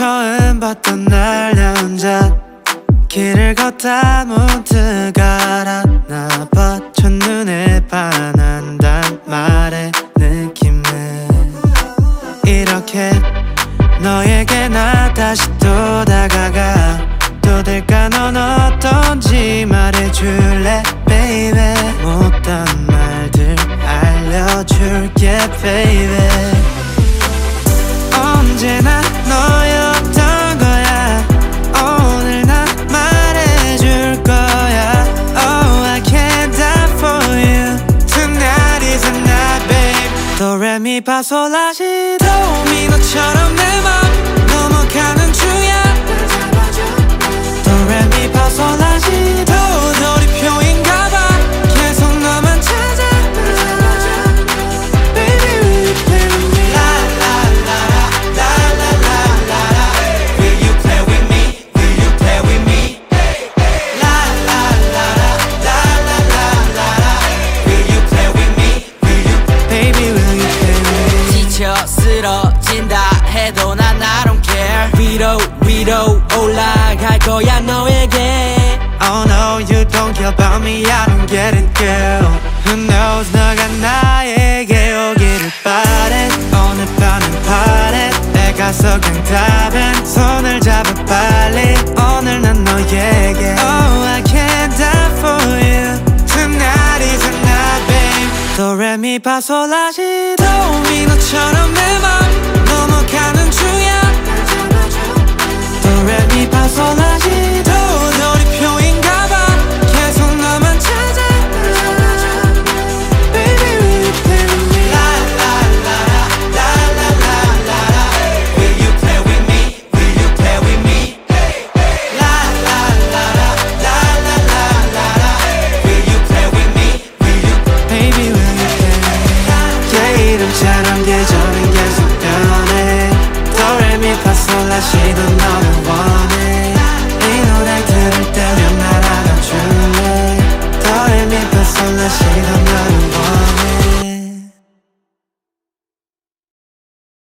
있었던 날 나 혼자 길을 걷다 문득 알았나 봐. 첫눈에 반한단 말의 느낌은 이렇게 너에게 나 다시 또 다가가. 또 될까? 넌 어떤지 말해줄래 baby? 못한 말들 알려줄게 baby 도레미파솔라시 도미노처럼 내맘 넘어가는 중이야 해도 난 I don't care 위로 위로 올라갈 거야 너에게 Oh no, you don't care about me, I don't get it, girl. Who knows, 너가 나에게 오기를 바래. 오늘 밤은 파래. 내가 속은 답은 손을 잡아 빨리. 오늘 난 너에게. Oh, I can't die for you. Tonight is the night, babe. 도레미파솔라시 도미노처럼 내맘 넘어 가는 중 도레미파솔라시도 너를 원해